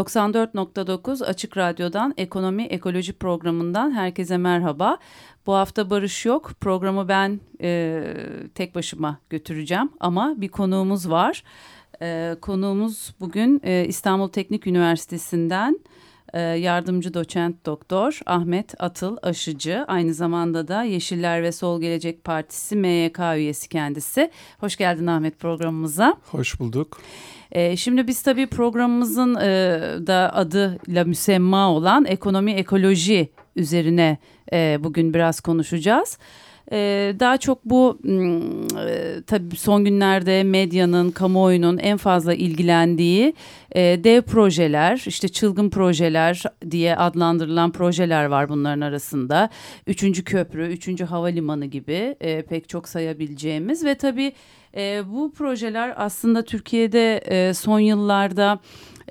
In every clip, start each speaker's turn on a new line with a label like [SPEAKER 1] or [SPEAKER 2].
[SPEAKER 1] 94.9 Açık Radyo'dan Ekonomi Ekoloji programından herkese merhaba. Bu hafta Barış yok. Programı ben e, tek başıma götüreceğim ama bir konuğumuz var. E, konuğumuz bugün e, İstanbul Teknik Üniversitesi'nden e, yardımcı doçent doktor Ahmet Atıl Aşıcı. Aynı zamanda da Yeşiller ve Sol Gelecek Partisi MYK üyesi kendisi. Hoş geldin Ahmet programımıza.
[SPEAKER 2] Hoş bulduk.
[SPEAKER 1] E, şimdi biz tabii programımızın e, da adıyla müsemma olan ekonomi ekoloji üzerine e, bugün biraz konuşacağız. Ee, daha çok bu e, tabii son günlerde medyanın, kamuoyunun en fazla ilgilendiği e, dev projeler, işte çılgın projeler diye adlandırılan projeler var bunların arasında. Üçüncü köprü, üçüncü havalimanı gibi e, pek çok sayabileceğimiz ve tabii e, bu projeler aslında Türkiye'de e, son yıllarda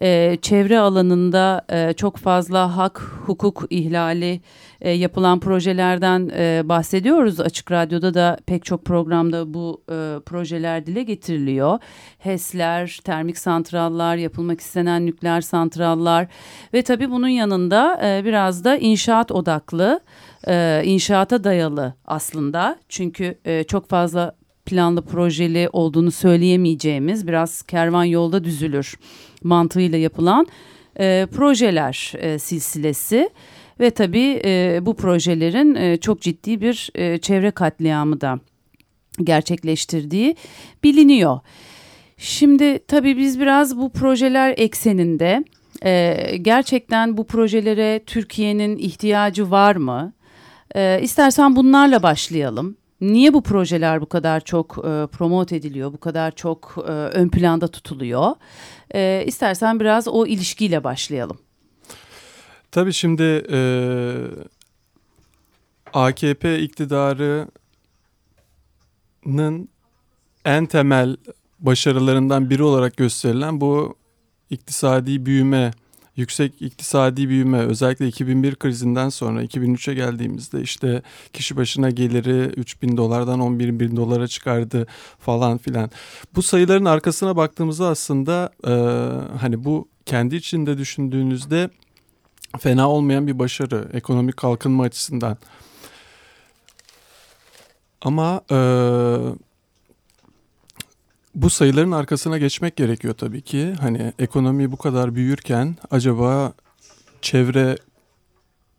[SPEAKER 1] e, çevre alanında e, çok fazla hak, hukuk ihlali e, yapılan projelerden e, bahsediyoruz. Açık Radyo'da da pek çok programda bu e, projeler dile getiriliyor. HES'ler, termik santrallar, yapılmak istenen nükleer santrallar ve tabii bunun yanında e, biraz da inşaat odaklı, e, inşaata dayalı aslında. Çünkü e, çok fazla planlı projeli olduğunu söyleyemeyeceğimiz biraz kervan yolda düzülür mantığıyla yapılan e, projeler e, silsilesi ve tabii e, bu projelerin e, çok ciddi bir e, çevre katliamı da gerçekleştirdiği biliniyor. Şimdi tabii biz biraz bu projeler ekseninde e, gerçekten bu projelere Türkiye'nin ihtiyacı var mı? E, istersen bunlarla başlayalım. Niye bu projeler bu kadar çok e, promote ediliyor, bu kadar çok e, ön planda tutuluyor? E, istersen biraz o ilişkiyle başlayalım.
[SPEAKER 2] Tabii şimdi e, AKP iktidarının en temel başarılarından biri olarak gösterilen bu iktisadi büyüme yüksek iktisadi büyüme özellikle 2001 krizinden sonra 2003'e geldiğimizde işte kişi başına geliri 3 bin dolardan 11 bin dolara çıkardı falan filan. Bu sayıların arkasına baktığımızda aslında e, hani bu kendi içinde düşündüğünüzde fena olmayan bir başarı ekonomik kalkınma açısından. Ama e, bu sayıların arkasına geçmek gerekiyor tabii ki. Hani ekonomi bu kadar büyürken acaba çevre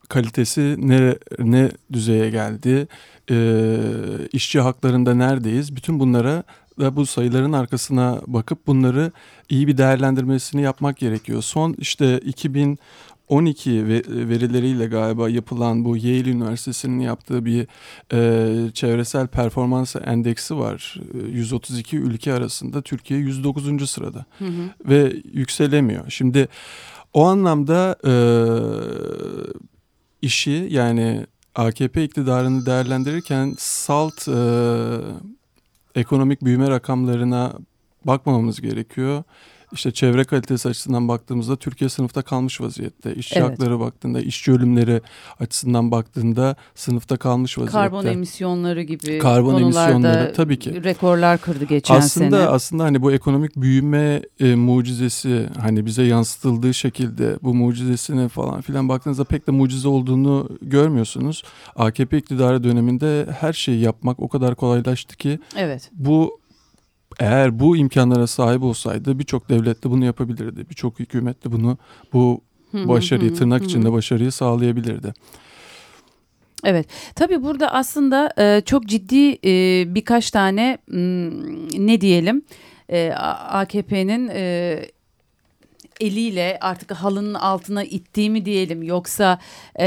[SPEAKER 2] kalitesi ne ne düzeye geldi? Ee, işçi haklarında neredeyiz? Bütün bunlara da bu sayıların arkasına bakıp bunları iyi bir değerlendirmesini yapmak gerekiyor. Son işte 2000 12 verileriyle galiba yapılan bu Yale Üniversitesi'nin yaptığı bir e, çevresel performans endeksi var. 132 ülke arasında Türkiye 109. sırada hı hı. ve yükselemiyor. Şimdi o anlamda e, işi yani AKP iktidarını değerlendirirken salt e, ekonomik büyüme rakamlarına bakmamamız gerekiyor işte çevre kalitesi açısından baktığımızda Türkiye sınıfta kalmış vaziyette. İşçi evet. hakları baktığında, işçi ölümleri açısından baktığında sınıfta kalmış vaziyette.
[SPEAKER 1] Karbon emisyonları gibi
[SPEAKER 2] Karbon emisyonları tabii ki.
[SPEAKER 1] Rekorlar kırdı geçen
[SPEAKER 2] aslında,
[SPEAKER 1] sene.
[SPEAKER 2] Aslında hani bu ekonomik büyüme e, mucizesi hani bize yansıtıldığı şekilde bu mucizesine falan filan baktığınızda pek de mucize olduğunu görmüyorsunuz. AKP iktidarı döneminde her şeyi yapmak o kadar kolaylaştı ki
[SPEAKER 1] evet.
[SPEAKER 2] bu eğer bu imkanlara sahip olsaydı birçok devlet de bunu yapabilirdi. Birçok hükümet de bunu bu başarıyı tırnak içinde başarıyı sağlayabilirdi.
[SPEAKER 1] Evet tabii burada aslında e, çok ciddi e, birkaç tane ne diyelim e, AKP'nin eliyle artık halının altına ittiğimi diyelim yoksa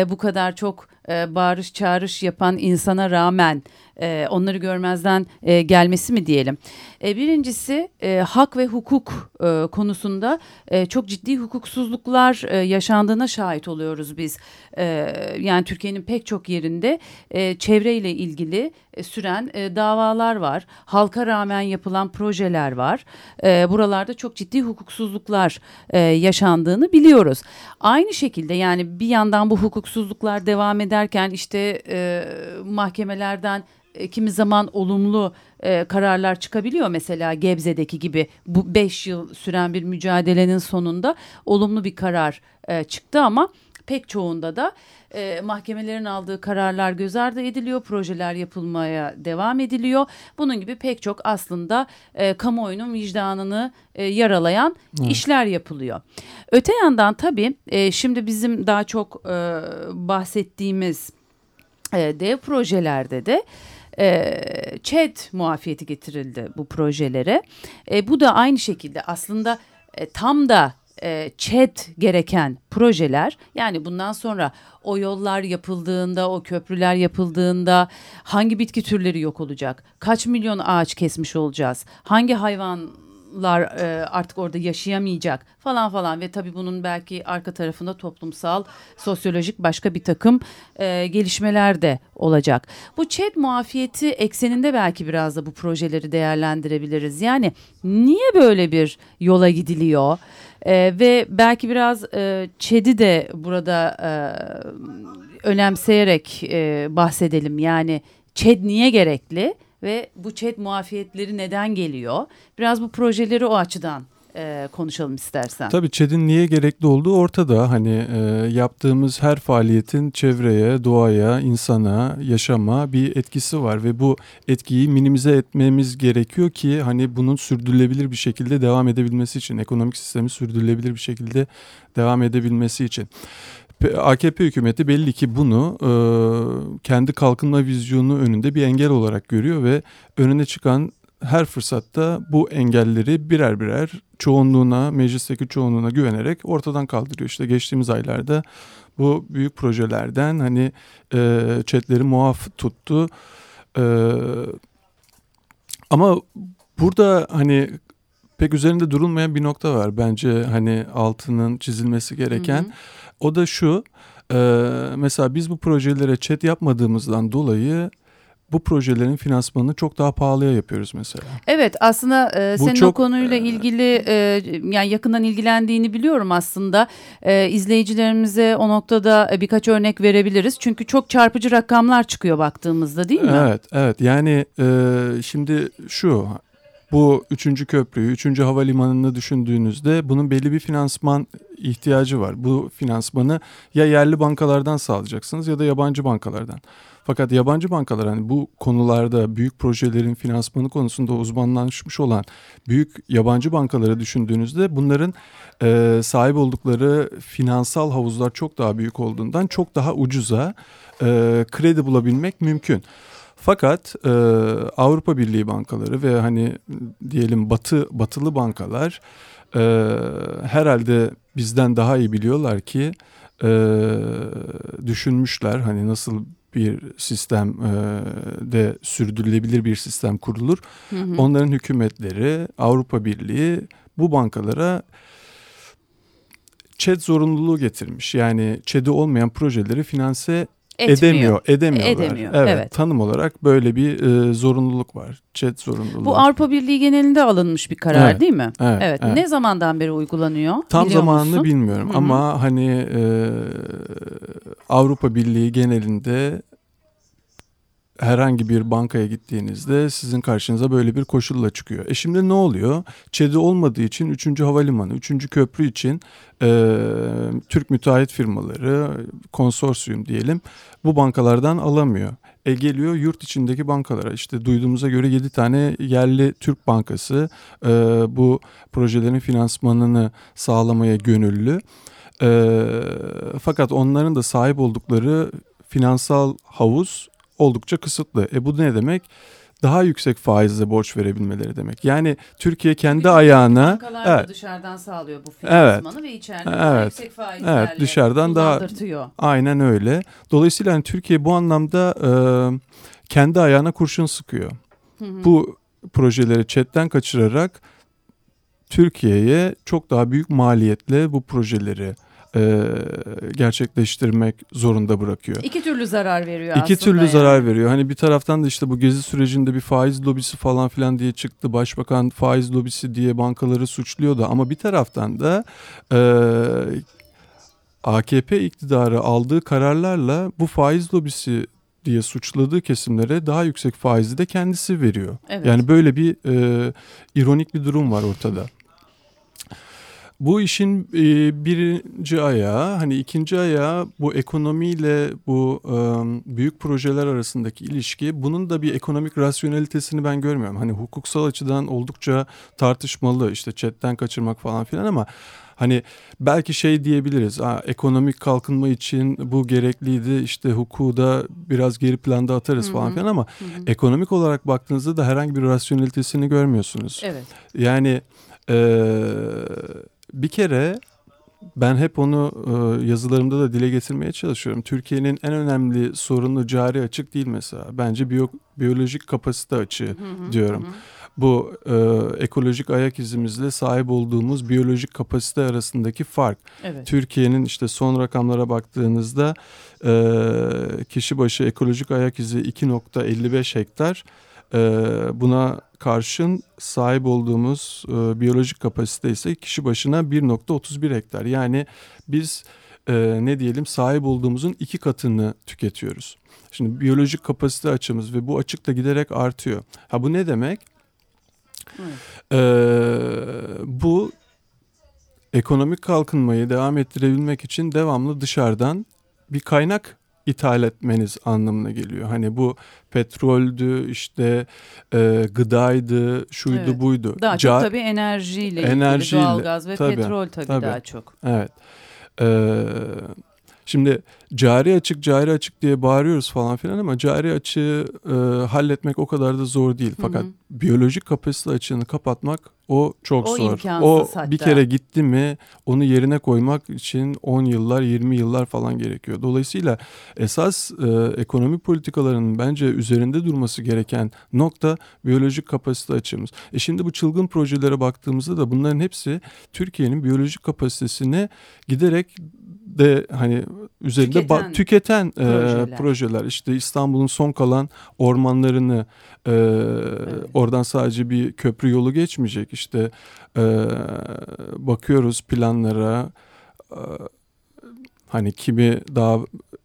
[SPEAKER 1] bu kadar çok bağırış çağrış yapan insana rağmen e, onları görmezden e, gelmesi mi diyelim. E, birincisi e, hak ve hukuk e, konusunda e, çok ciddi hukuksuzluklar e, yaşandığına şahit oluyoruz biz. E, yani Türkiye'nin pek çok yerinde e, çevreyle ilgili e, süren e, davalar var. Halka rağmen yapılan projeler var. E, buralarda çok ciddi hukuksuzluklar e, yaşandığını biliyoruz. Aynı şekilde yani bir yandan bu hukuksuzluklar devam ederken işte e, mahkemelerden e, kimi zaman olumlu e, kararlar çıkabiliyor mesela Gebze'deki gibi bu 5 yıl süren bir mücadelenin sonunda olumlu bir karar e, çıktı ama pek çoğunda da e, mahkemelerin aldığı kararlar göz ardı ediliyor, projeler yapılmaya devam ediliyor. Bunun gibi pek çok aslında e, kamuoyunun vicdanını e, yaralayan evet. işler yapılıyor. Öte yandan tabii e, şimdi bizim daha çok e, bahsettiğimiz e, dev projelerde de e, ÇED muafiyeti getirildi bu projelere. E, bu da aynı şekilde aslında e, tam da e, ÇED gereken projeler. Yani bundan sonra o yollar yapıldığında o köprüler yapıldığında hangi bitki türleri yok olacak? Kaç milyon ağaç kesmiş olacağız? Hangi hayvan lar e, artık orada yaşayamayacak falan falan ve tabii bunun belki arka tarafında toplumsal, sosyolojik başka bir takım e, gelişmeler de olacak. Bu ÇED muafiyeti ekseninde belki biraz da bu projeleri değerlendirebiliriz. Yani niye böyle bir yola gidiliyor? E, ve belki biraz e, ÇED'i de burada e, önemseyerek e, bahsedelim. Yani ÇED niye gerekli? Ve bu chat muafiyetleri neden geliyor? Biraz bu projeleri o açıdan e, konuşalım istersen.
[SPEAKER 2] Tabii ÇED'in niye gerekli olduğu ortada. Hani e, yaptığımız her faaliyetin çevreye, doğaya, insana, yaşama bir etkisi var ve bu etkiyi minimize etmemiz gerekiyor ki hani bunun sürdürülebilir bir şekilde devam edebilmesi için, ekonomik sistemi sürdürülebilir bir şekilde devam edebilmesi için. AKP hükümeti belli ki bunu e, kendi kalkınma vizyonu önünde bir engel olarak görüyor ve önüne çıkan her fırsatta bu engelleri birer birer çoğunluğuna, meclisteki çoğunluğuna güvenerek ortadan kaldırıyor. İşte geçtiğimiz aylarda bu büyük projelerden hani e, chatleri muaf tuttu. E, ama burada hani pek üzerinde durulmayan bir nokta var. Bence hani altının çizilmesi gereken. Hı hı. O da şu. E, mesela biz bu projelere chat yapmadığımızdan dolayı bu projelerin finansmanını çok daha pahalıya yapıyoruz mesela.
[SPEAKER 1] Evet aslında e, senin çok, o konuyla ilgili e, yani yakından ilgilendiğini biliyorum aslında. E, izleyicilerimize o noktada e, birkaç örnek verebiliriz. Çünkü çok çarpıcı rakamlar çıkıyor baktığımızda değil mi?
[SPEAKER 2] Evet evet yani e, şimdi şu bu üçüncü köprüyü, üçüncü havalimanını düşündüğünüzde bunun belli bir finansman ihtiyacı var. Bu finansmanı ya yerli bankalardan sağlayacaksınız ya da yabancı bankalardan. Fakat yabancı bankalar hani bu konularda büyük projelerin finansmanı konusunda uzmanlaşmış olan büyük yabancı bankaları düşündüğünüzde bunların e, sahip oldukları finansal havuzlar çok daha büyük olduğundan çok daha ucuza e, kredi bulabilmek mümkün. Fakat e, Avrupa Birliği bankaları ve hani diyelim batı batılı bankalar e, herhalde bizden daha iyi biliyorlar ki e, düşünmüşler hani nasıl bir sistem e, de sürdürülebilir bir sistem kurulur. Hı hı. Onların hükümetleri Avrupa Birliği bu bankalara ÇED zorunluluğu getirmiş. Yani ÇED'i olmayan projeleri finanse Etmiyor. Edemiyor, edemiyorlar. Edemiyor, evet, evet. Tanım olarak böyle bir e, zorunluluk var. Chat zorunluluğu.
[SPEAKER 1] Bu Avrupa Birliği genelinde alınmış bir karar evet, değil mi? Evet, evet. evet. Ne zamandan beri uygulanıyor?
[SPEAKER 2] Tam zamanını musun? bilmiyorum Hı-hı. ama hani e, Avrupa Birliği genelinde herhangi bir bankaya gittiğinizde sizin karşınıza böyle bir koşulla çıkıyor. E şimdi ne oluyor? ÇED'i olmadığı için 3. havalimanı, 3. köprü için e, Türk müteahhit firmaları, konsorsiyum diyelim bu bankalardan alamıyor. E geliyor yurt içindeki bankalara işte duyduğumuza göre 7 tane yerli Türk bankası e, bu projelerin finansmanını sağlamaya gönüllü. E, fakat onların da sahip oldukları finansal havuz oldukça kısıtlı. E bu ne demek? Daha yüksek faizle borç verebilmeleri demek. Yani Türkiye kendi Bütün ayağına
[SPEAKER 1] evet, dışarıdan sağlıyor bu finansmanı evet, ve içeride evet, yüksek faizlerle evet, dışarıdan daha
[SPEAKER 2] aynen öyle. Dolayısıyla hani Türkiye bu anlamda e, kendi ayağına kurşun sıkıyor. Hı hı. Bu projeleri chatten kaçırarak Türkiye'ye çok daha büyük maliyetle bu projeleri e, gerçekleştirmek zorunda bırakıyor.
[SPEAKER 1] İki türlü zarar veriyor
[SPEAKER 2] İki
[SPEAKER 1] aslında.
[SPEAKER 2] İki türlü
[SPEAKER 1] yani.
[SPEAKER 2] zarar veriyor. Hani bir taraftan da işte bu gezi sürecinde bir faiz lobisi falan filan diye çıktı. Başbakan faiz lobisi diye bankaları suçluyordu ama bir taraftan da e, AKP iktidarı aldığı kararlarla bu faiz lobisi diye suçladığı kesimlere daha yüksek faizi de kendisi veriyor. Evet. Yani böyle bir e, ironik bir durum var ortada. Bu işin e, birinci ayağı, hani ikinci ayağı bu ekonomiyle bu e, büyük projeler arasındaki ilişki. Bunun da bir ekonomik rasyonelitesini ben görmüyorum. Hani hukuksal açıdan oldukça tartışmalı işte chatten kaçırmak falan filan ama Hani belki şey diyebiliriz. Ha, ekonomik kalkınma için bu gerekliydi. İşte hukuku da biraz geri planda atarız Hı-hı. falan filan ama Hı-hı. ekonomik olarak baktığınızda da herhangi bir rasyonelitesini görmüyorsunuz.
[SPEAKER 1] Evet.
[SPEAKER 2] Yani eee bir kere ben hep onu e, yazılarımda da dile getirmeye çalışıyorum. Türkiye'nin en önemli sorunu cari açık değil mesela. Bence biyo, biyolojik kapasite açığı hı hı, diyorum. Hı. Bu e, ekolojik ayak izimizle sahip olduğumuz biyolojik kapasite arasındaki fark. Evet. Türkiye'nin işte son rakamlara baktığınızda e, kişi başı ekolojik ayak izi 2.55 hektar. E, buna karşın sahip olduğumuz e, biyolojik kapasite ise kişi başına 1.31 hektar. Yani biz e, ne diyelim sahip olduğumuzun iki katını tüketiyoruz. Şimdi biyolojik kapasite açımız ve bu açık da giderek artıyor. Ha bu ne demek? Evet. Ee, bu ekonomik kalkınmayı devam ettirebilmek için devamlı dışarıdan bir kaynak ithal etmeniz anlamına geliyor. Hani bu petroldü, işte e, gıdaydı, şuydu evet. buydu.
[SPEAKER 1] Daha çok tabii enerjiyle, enerjiyle ilgili doğalgaz ve tabii, petrol tabii, tabii daha çok.
[SPEAKER 2] Evet. Ee, Şimdi cari açık cari açık diye bağırıyoruz falan filan ama cari açığı e, halletmek o kadar da zor değil. Fakat hı hı. biyolojik kapasite açığını kapatmak o çok
[SPEAKER 1] o
[SPEAKER 2] zor. O
[SPEAKER 1] hatta.
[SPEAKER 2] bir kere gitti mi onu yerine koymak için 10 yıllar 20 yıllar falan gerekiyor. Dolayısıyla esas e, ekonomi politikalarının bence üzerinde durması gereken nokta biyolojik kapasite açığımız. E şimdi bu çılgın projelere baktığımızda da bunların hepsi Türkiye'nin biyolojik kapasitesini giderek de hani üzerinde tüketen, tüketen projeler. E, projeler. İşte İstanbul'un son kalan ormanlarını e, evet. oradan sadece bir köprü yolu geçmeyecek. İşte e, bakıyoruz planlara e, hani kimi daha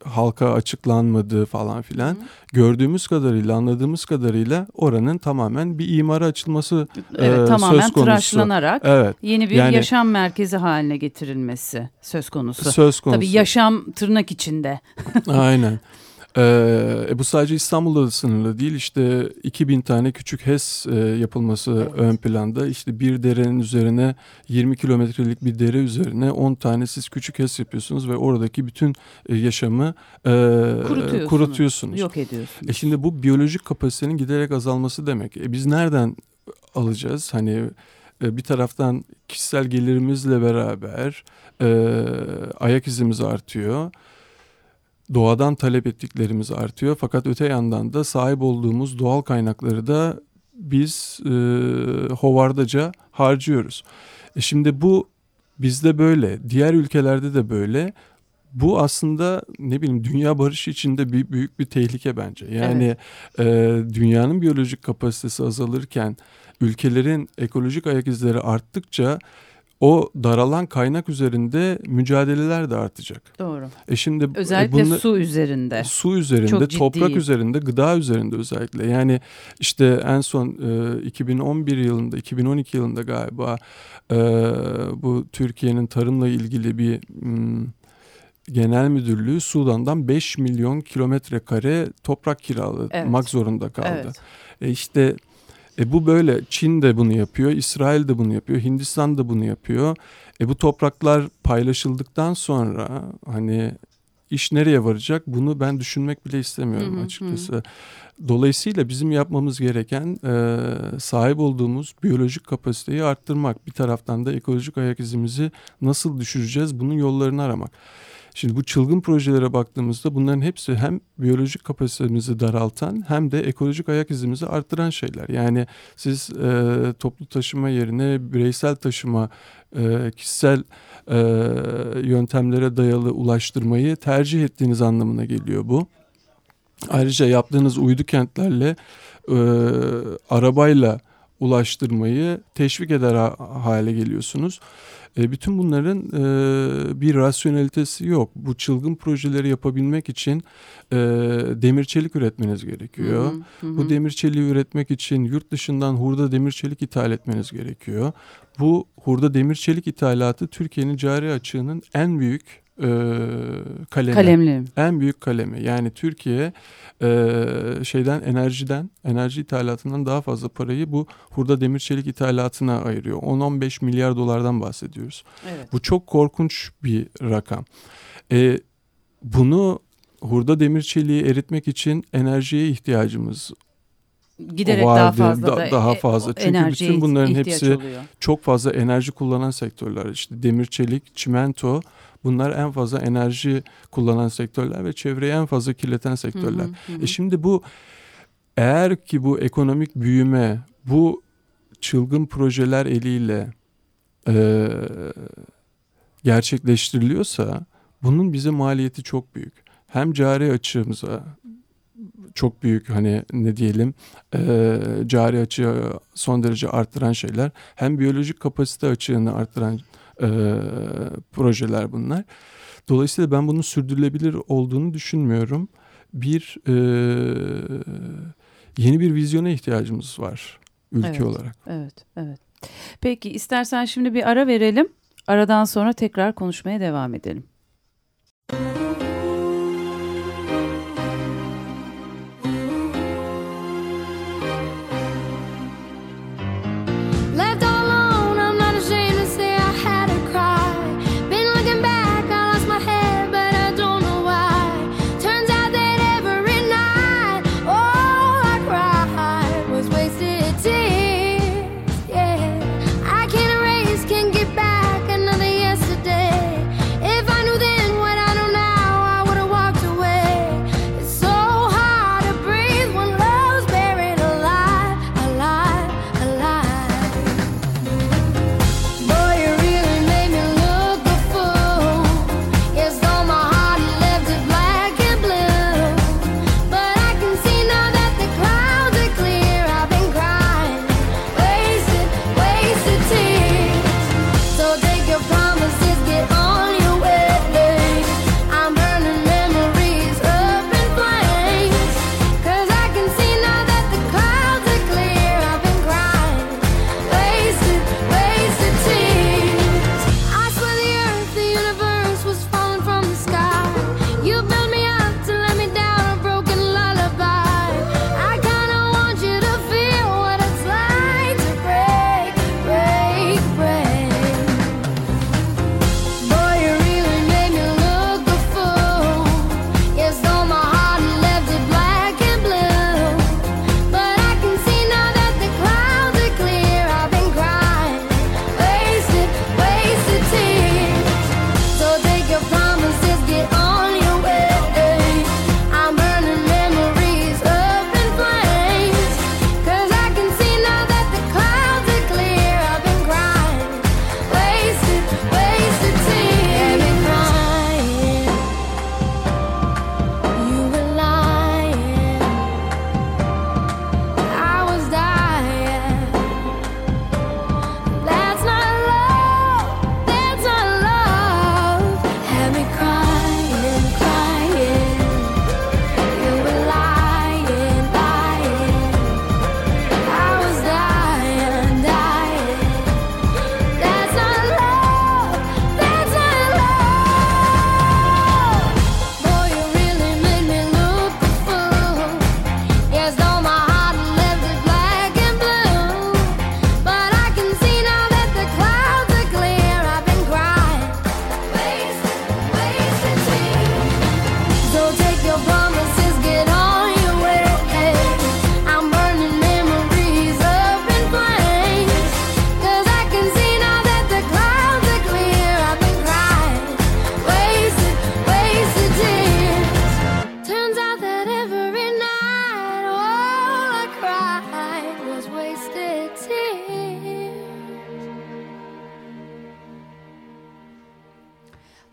[SPEAKER 2] halka açıklanmadığı falan filan. Hı. Gördüğümüz kadarıyla, anladığımız kadarıyla oranın tamamen bir imara açılması evet, e, tamamen söz konusu.
[SPEAKER 1] tıraşlanarak evet. yeni bir yani, yaşam merkezi haline getirilmesi söz konusu.
[SPEAKER 2] Söz konusu.
[SPEAKER 1] Tabii yaşam tırnak içinde.
[SPEAKER 2] Aynen. Ee, e, bu sadece İstanbul'da da sınırlı değil. İşte 2000 tane küçük HES e, yapılması evet. ön planda. İşte bir derenin üzerine 20 kilometrelik bir dere üzerine 10 tane siz küçük HES yapıyorsunuz ve oradaki bütün e, yaşamı e, kurutuyorsunuz. kurutuyorsunuz.
[SPEAKER 1] Yok ediyorsunuz.
[SPEAKER 2] E şimdi bu biyolojik kapasitenin giderek azalması demek. E biz nereden alacağız? Hani e, bir taraftan kişisel gelirimizle beraber e, ayak izimiz artıyor doğadan talep ettiklerimiz artıyor. Fakat öte yandan da sahip olduğumuz doğal kaynakları da biz e, hovardaca harcıyoruz. E şimdi bu bizde böyle, diğer ülkelerde de böyle. Bu aslında ne bileyim dünya barışı içinde bir büyük bir tehlike bence. Yani evet. e, dünyanın biyolojik kapasitesi azalırken ülkelerin ekolojik ayak izleri arttıkça o daralan kaynak üzerinde mücadeleler de artacak.
[SPEAKER 1] Doğru.
[SPEAKER 2] E şimdi e,
[SPEAKER 1] özellikle bunla, su üzerinde.
[SPEAKER 2] Su üzerinde, toprak üzerinde, gıda üzerinde özellikle. Yani işte en son e, 2011 yılında, 2012 yılında galiba e, bu Türkiye'nin tarımla ilgili bir m, genel müdürlüğü Sudan'dan 5 milyon kilometre kare toprak kiralamak evet. zorunda kaldı. Evet. E işte e bu böyle Çin de bunu yapıyor, İsrail de bunu yapıyor, Hindistan da bunu yapıyor. E bu topraklar paylaşıldıktan sonra hani iş nereye varacak bunu ben düşünmek bile istemiyorum hı hı, açıkçası. Hı. Dolayısıyla bizim yapmamız gereken e, sahip olduğumuz biyolojik kapasiteyi arttırmak. Bir taraftan da ekolojik ayak izimizi nasıl düşüreceğiz bunun yollarını aramak. Şimdi bu çılgın projelere baktığımızda bunların hepsi hem biyolojik kapasitemizi daraltan hem de ekolojik ayak izimizi arttıran şeyler. Yani siz e, toplu taşıma yerine bireysel taşıma, e, kişisel e, yöntemlere dayalı ulaştırmayı tercih ettiğiniz anlamına geliyor bu. Ayrıca yaptığınız uydu kentlerle e, arabayla ulaştırmayı teşvik eder hale geliyorsunuz. E, bütün bunların e, bir rasyonelitesi yok. Bu çılgın projeleri yapabilmek için e, demir çelik üretmeniz gerekiyor. Hı hı. Bu demir çeliği üretmek için yurt dışından hurda demir çelik ithal etmeniz gerekiyor. Bu hurda demir çelik ithalatı Türkiye'nin cari açığının en büyük e, kalemi. Kalemli. En büyük kalemi. Yani Türkiye e, şeyden enerjiden, enerji ithalatından daha fazla parayı bu hurda demir çelik ithalatına ayırıyor. 10-15 milyar dolardan bahsediyoruz. Evet. Bu çok korkunç bir rakam. E, bunu hurda demir çeliği eritmek için enerjiye ihtiyacımız
[SPEAKER 1] giderek vardı, daha fazla da, da
[SPEAKER 2] daha fazla. Çünkü bütün bunların hepsi oluyor. çok fazla enerji kullanan sektörler. İşte demir, çelik, çimento bunlar en fazla enerji kullanan sektörler ve çevreyi en fazla kirleten sektörler. Hı hı, hı. E şimdi bu eğer ki bu ekonomik büyüme bu çılgın projeler eliyle e, gerçekleştiriliyorsa bunun bize maliyeti çok büyük. Hem cari açığımıza çok büyük hani ne diyelim e, cari açığı son derece arttıran şeyler hem biyolojik kapasite açığını arttıran e, projeler bunlar. Dolayısıyla ben bunun sürdürülebilir olduğunu düşünmüyorum. Bir e, yeni bir vizyona ihtiyacımız var ülke
[SPEAKER 1] evet,
[SPEAKER 2] olarak.
[SPEAKER 1] Evet, evet. Peki istersen şimdi bir ara verelim. Aradan sonra tekrar konuşmaya devam edelim.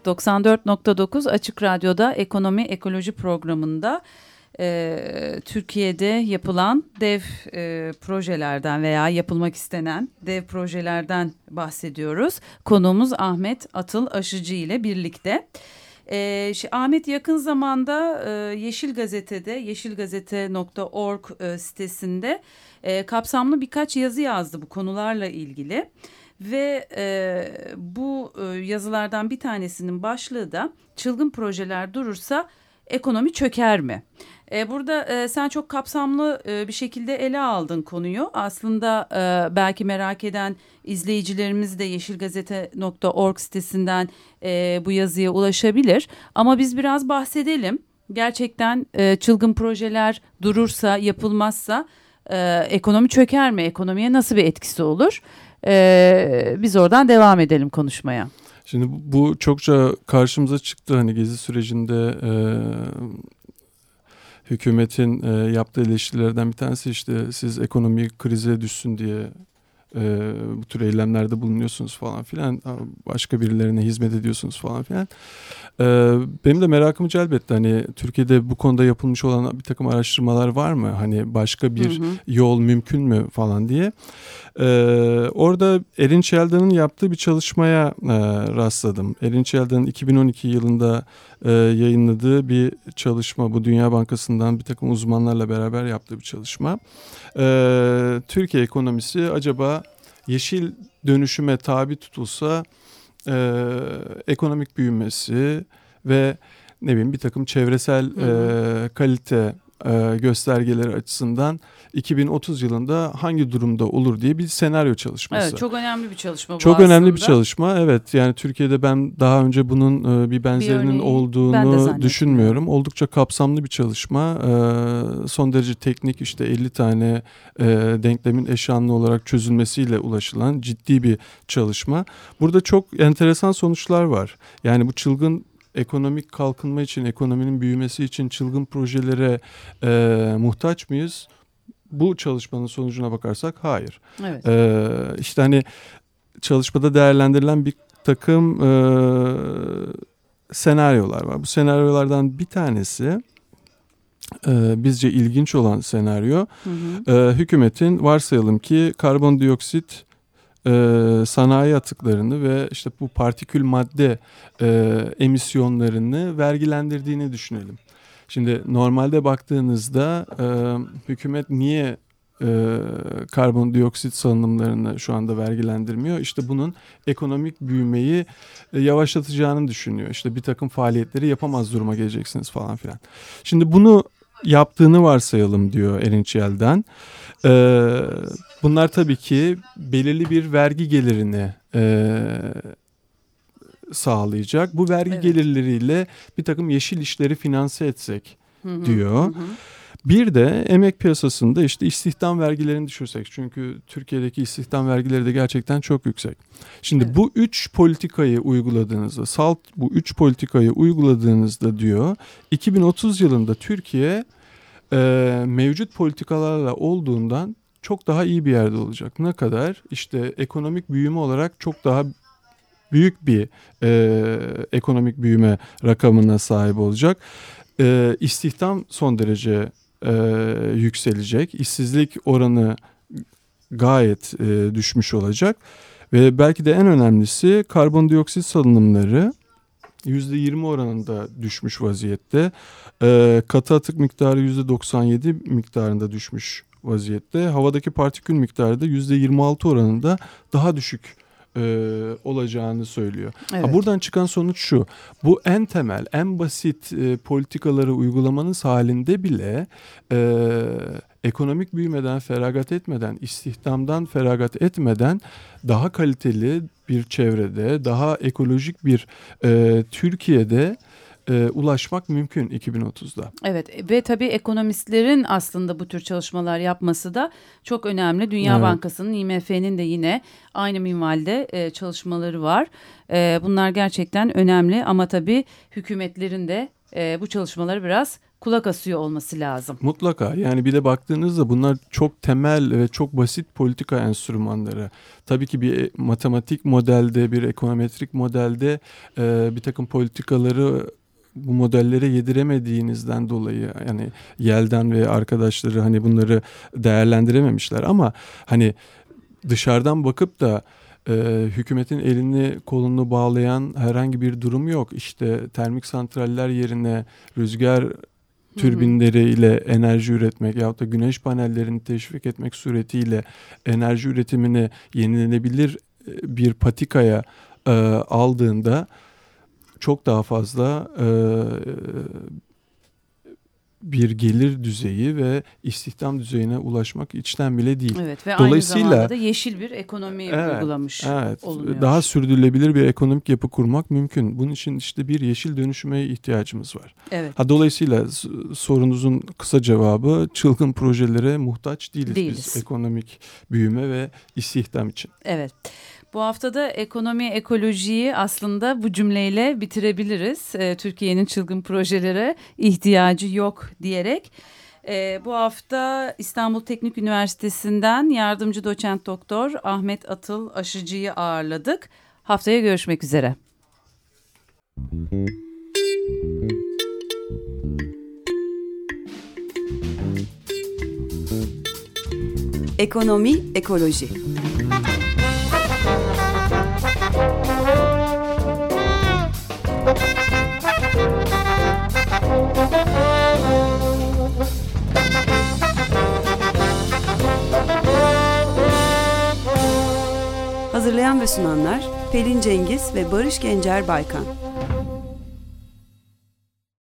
[SPEAKER 1] 94.9 Açık Radyo'da Ekonomi Ekoloji programında e, Türkiye'de yapılan dev e, projelerden veya yapılmak istenen dev projelerden bahsediyoruz. Konuğumuz Ahmet Atıl Aşıcı ile birlikte. E, şey, Ahmet yakın zamanda e, Yeşil Gazete'de yeşilgazete.org e, sitesinde e, kapsamlı birkaç yazı yazdı bu konularla ilgili. Ve e, bu e, yazılardan bir tanesinin başlığı da çılgın projeler durursa ekonomi çöker mi? E, burada e, sen çok kapsamlı e, bir şekilde ele aldın konuyu. Aslında e, belki merak eden izleyicilerimiz de yeşilgazete.org sitesinden e, bu yazıya ulaşabilir. Ama biz biraz bahsedelim. Gerçekten e, çılgın projeler durursa, yapılmazsa e, ekonomi çöker mi? Ekonomiye nasıl bir etkisi olur? E, biz oradan devam edelim konuşmaya.
[SPEAKER 2] Şimdi bu çokça karşımıza çıktı hani gezi sürecinde e, hükümetin e, yaptığı eleştirilerden bir tanesi işte siz ekonomi krize düşsün diye e, bu tür eylemlerde bulunuyorsunuz falan filan başka birilerine hizmet ediyorsunuz falan filan. E, benim de merakımı celbetti hani Türkiye'de bu konuda yapılmış olan bir takım araştırmalar var mı? Hani başka bir hı hı. yol mümkün mü falan diye. E, orada Erin Sheldon'ın yaptığı bir çalışmaya e, rastladım. Erin Sheldon'ın 2012 yılında e, yayınladığı bir çalışma. Bu Dünya Bankası'ndan bir takım uzmanlarla beraber yaptığı bir çalışma. E, Türkiye ekonomisi acaba yeşil dönüşüme tabi tutulsa e, ekonomik büyümesi ve ne bileyim bir takım çevresel e, kalite e, göstergeleri açısından 2030 yılında hangi durumda olur diye bir senaryo çalışması.
[SPEAKER 1] Evet çok önemli bir çalışma bu
[SPEAKER 2] Çok
[SPEAKER 1] aslında.
[SPEAKER 2] önemli bir çalışma evet yani Türkiye'de ben daha önce bunun e, bir benzerinin bir olduğunu düşünmüyorum. Oldukça kapsamlı bir çalışma e, son derece teknik işte 50 tane e, denklemin eşanlı olarak çözülmesiyle ulaşılan ciddi bir çalışma. Burada çok enteresan sonuçlar var yani bu çılgın ekonomik kalkınma için, ekonominin büyümesi için çılgın projelere e, muhtaç mıyız? Bu çalışmanın sonucuna bakarsak hayır. Evet. E, işte hani çalışmada değerlendirilen bir takım e, senaryolar var. Bu senaryolardan bir tanesi e, bizce ilginç olan senaryo hı hı. E, hükümetin varsayalım ki karbondioksit e, sanayi atıklarını ve işte bu partikül madde e, emisyonlarını vergilendirdiğini düşünelim. Şimdi normalde baktığınızda e, hükümet niye e, karbondioksit salınımlarını şu anda vergilendirmiyor. İşte bunun ekonomik büyümeyi e, yavaşlatacağını düşünüyor. İşte bir takım faaliyetleri yapamaz duruma geleceksiniz falan filan. Şimdi bunu yaptığını varsayalım diyor Erinçel'den. Ee, bunlar tabii ki belirli bir vergi gelirini e, sağlayacak. Bu vergi evet. gelirleriyle bir takım yeşil işleri finanse etsek diyor. Bir de emek piyasasında işte istihdam vergilerini düşürsek. Çünkü Türkiye'deki istihdam vergileri de gerçekten çok yüksek. Şimdi evet. bu üç politikayı uyguladığınızda, salt bu üç politikayı uyguladığınızda diyor 2030 yılında Türkiye e, mevcut politikalarla olduğundan çok daha iyi bir yerde olacak. Ne kadar? İşte ekonomik büyüme olarak çok daha büyük bir e, ekonomik büyüme rakamına sahip olacak. E, istihdam son derece e, yükselecek. İşsizlik oranı gayet e, düşmüş olacak. Ve belki de en önemlisi karbondioksit salınımları %20 oranında düşmüş vaziyette. E, katı atık miktarı %97 miktarında düşmüş vaziyette. Havadaki partikül miktarı da %26 oranında daha düşük e, olacağını söylüyor. Evet. Ha, buradan çıkan sonuç şu. Bu en temel, en basit e, politikaları uygulamanız halinde bile e, ekonomik büyümeden feragat etmeden, istihdamdan feragat etmeden daha kaliteli bir çevrede, daha ekolojik bir e, Türkiye'de e, ulaşmak mümkün 2030'da.
[SPEAKER 1] Evet ve tabii ekonomistlerin aslında bu tür çalışmalar yapması da çok önemli. Dünya evet. Bankası'nın, IMF'nin de yine aynı minvalde e, çalışmaları var. E, bunlar gerçekten önemli ama tabii hükümetlerin de e, bu çalışmaları biraz kulak asıyor olması lazım.
[SPEAKER 2] Mutlaka yani bir de baktığınızda bunlar çok temel ve çok basit politika enstrümanları. Tabii ki bir matematik modelde bir ekonometrik modelde e, bir takım politikaları bu modellere yediremediğinizden dolayı yani Yelden ve arkadaşları hani bunları değerlendirememişler ama hani dışarıdan bakıp da e, hükümetin elini kolunu bağlayan herhangi bir durum yok. İşte termik santraller yerine rüzgar türbinleriyle enerji üretmek yahut da güneş panellerini teşvik etmek suretiyle enerji üretimini yenilenebilir e, bir patikaya e, aldığında çok daha fazla e, bir gelir düzeyi ve istihdam düzeyine ulaşmak içten bile değil.
[SPEAKER 1] Evet ve Dolayısıyla, aynı zamanda da yeşil bir ekonomi evet, uygulamış evet, olunuyor.
[SPEAKER 2] Daha sürdürülebilir bir ekonomik yapı kurmak mümkün. Bunun için işte bir yeşil dönüşüme ihtiyacımız var.
[SPEAKER 1] Evet.
[SPEAKER 2] Ha, dolayısıyla sorunuzun kısa cevabı çılgın projelere muhtaç değiliz, değiliz. biz ekonomik büyüme ve istihdam için.
[SPEAKER 1] Evet. Bu haftada ekonomi ekolojiyi aslında bu cümleyle bitirebiliriz. E, Türkiye'nin çılgın projelere ihtiyacı yok diyerek. E, bu hafta İstanbul Teknik Üniversitesi'nden yardımcı doçent doktor Ahmet Atıl Aşıcı'yı ağırladık. Haftaya görüşmek üzere.
[SPEAKER 3] Ekonomi Ekoloji Hazırlayan ve sunanlar Pelin Cengiz ve Barış Gencer Baykan.